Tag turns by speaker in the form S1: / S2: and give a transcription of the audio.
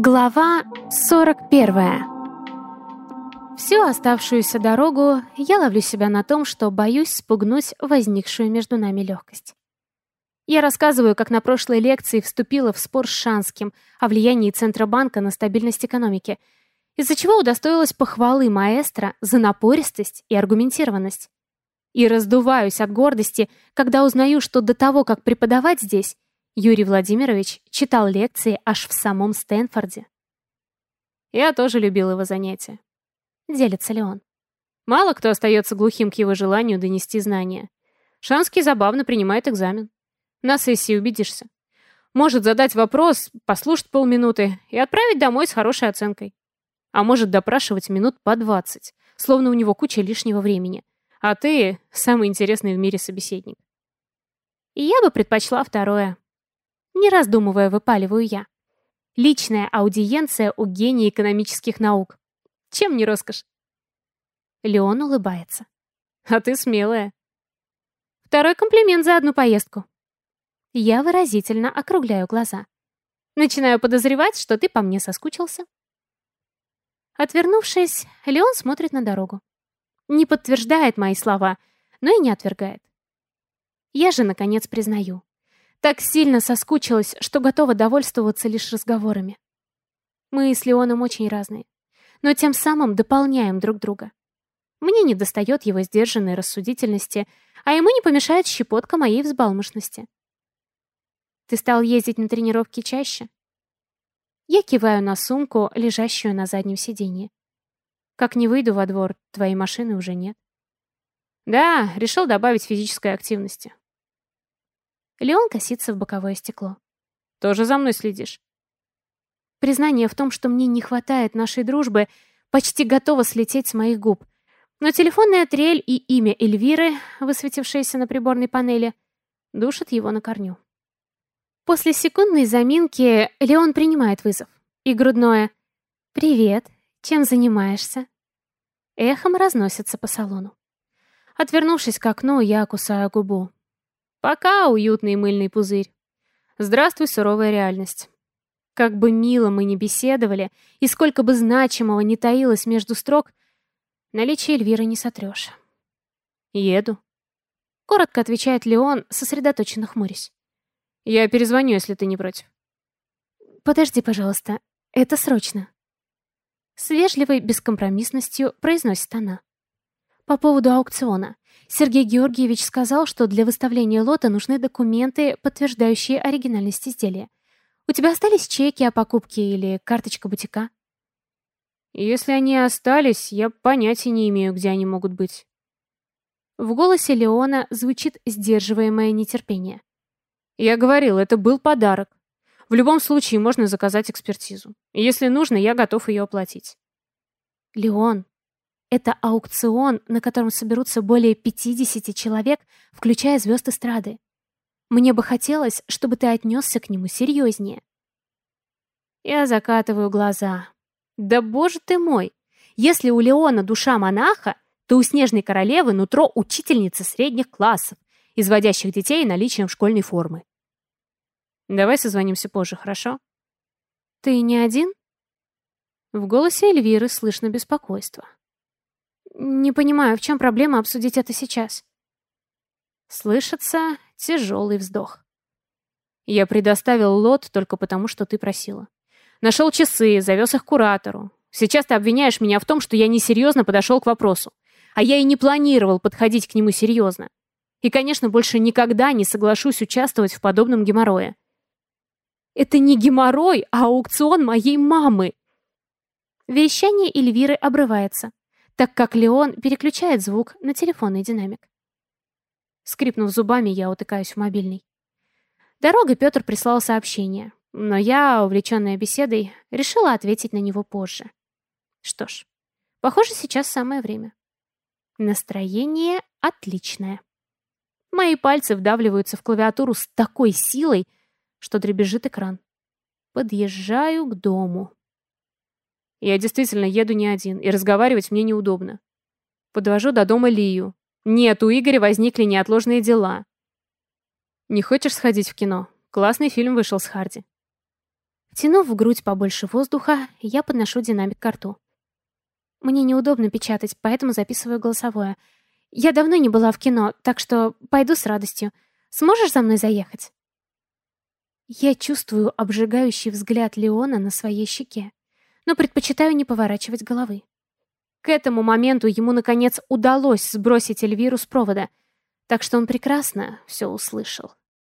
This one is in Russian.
S1: Глава 41. Всю оставшуюся дорогу я ловлю себя на том, что боюсь спугнуть возникшую между нами легкость. Я рассказываю, как на прошлой лекции вступила в спор с Шанским о влиянии Центробанка на стабильность экономики, из-за чего удостоилась похвалы маэстро за напористость и аргументированность. И раздуваюсь от гордости, когда узнаю, что до того, как преподавать здесь, Юрий Владимирович читал лекции аж в самом Стэнфорде. Я тоже любил его занятия. Делится ли он? Мало кто остается глухим к его желанию донести знания. Шанский забавно принимает экзамен. На сессии убедишься. Может задать вопрос, послушать полминуты и отправить домой с хорошей оценкой. А может допрашивать минут по двадцать, словно у него куча лишнего времени. А ты — самый интересный в мире собеседник. И я бы предпочла второе. Не раздумывая, выпаливаю я. Личная аудиенция у гения экономических наук. Чем не роскошь? Леон улыбается. А ты смелая. Второй комплимент за одну поездку. Я выразительно округляю глаза. Начинаю подозревать, что ты по мне соскучился. Отвернувшись, Леон смотрит на дорогу. Не подтверждает мои слова, но и не отвергает. Я же, наконец, признаю. Так сильно соскучилась, что готова довольствоваться лишь разговорами. Мы с Леоном очень разные, но тем самым дополняем друг друга. Мне не достает его сдержанной рассудительности, а ему не помешает щепотка моей взбалмошности. Ты стал ездить на тренировки чаще? Я киваю на сумку, лежащую на заднем сиденье. Как не выйду во двор, твоей машины уже нет. Да, решил добавить физической активности. Леон косится в боковое стекло. «Тоже за мной следишь?» Признание в том, что мне не хватает нашей дружбы, почти готово слететь с моих губ. Но телефонная трель и имя Эльвиры, высветившееся на приборной панели, душат его на корню. После секундной заминки Леон принимает вызов. И грудное «Привет, чем занимаешься?» эхом разносится по салону. Отвернувшись к окну, я кусаю губу. Пока, уютный мыльный пузырь. Здравствуй, суровая реальность. Как бы мило мы ни беседовали, и сколько бы значимого ни таилось между строк, наличие Эльвиры не сотрешь. Еду. Коротко отвечает Леон, сосредоточенно хмурясь. Я перезвоню, если ты не против. Подожди, пожалуйста, это срочно. С вежливой бескомпромиссностью произносит она. По поводу аукциона. Сергей Георгиевич сказал, что для выставления лота нужны документы, подтверждающие оригинальность изделия. У тебя остались чеки о покупке или карточка бутика? Если они остались, я понятия не имею, где они могут быть. В голосе Леона звучит сдерживаемое нетерпение. Я говорил, это был подарок. В любом случае можно заказать экспертизу. Если нужно, я готов ее оплатить. Леон, это аукцион, на котором соберутся более 50 человек, включая звезд эстрады. Мне бы хотелось, чтобы ты отнесся к нему серьезнее. Я закатываю глаза. Да боже ты мой! Если у Леона душа монаха, то у Снежной Королевы нутро учительницы средних классов, изводящих детей наличием школьной формы. Давай созвонимся позже, хорошо? Ты не один? В голосе Эльвиры слышно беспокойство. Не понимаю, в чем проблема обсудить это сейчас? Слышится тяжелый вздох. Я предоставил лот только потому, что ты просила. Нашел часы, завез их куратору. Сейчас ты обвиняешь меня в том, что я несерьезно подошел к вопросу. А я и не планировал подходить к нему серьезно. И, конечно, больше никогда не соглашусь участвовать в подобном геморрое. Это не геморрой, а аукцион моей мамы. Вещание Эльвиры обрывается так как Леон переключает звук на телефонный динамик. Скрипнув зубами, я утыкаюсь в мобильный. Дорога Петр прислал сообщение, но я, увлеченная беседой, решила ответить на него позже. Что ж, похоже, сейчас самое время. Настроение отличное. Мои пальцы вдавливаются в клавиатуру с такой силой, что дребезжит экран. Подъезжаю к дому. Я действительно еду не один, и разговаривать мне неудобно. Подвожу до дома Лию. Нет, у Игоря возникли неотложные дела. Не хочешь сходить в кино? Классный фильм вышел с Харди. Втянув в грудь побольше воздуха, я подношу динамик к рту. Мне неудобно печатать, поэтому записываю голосовое. Я давно не была в кино, так что пойду с радостью. Сможешь за мной заехать? Я чувствую обжигающий взгляд Леона на своей щеке, но предпочитаю не поворачивать головы. К этому моменту ему, наконец, удалось сбросить Эльвиру с провода, так что он прекрасно все услышал.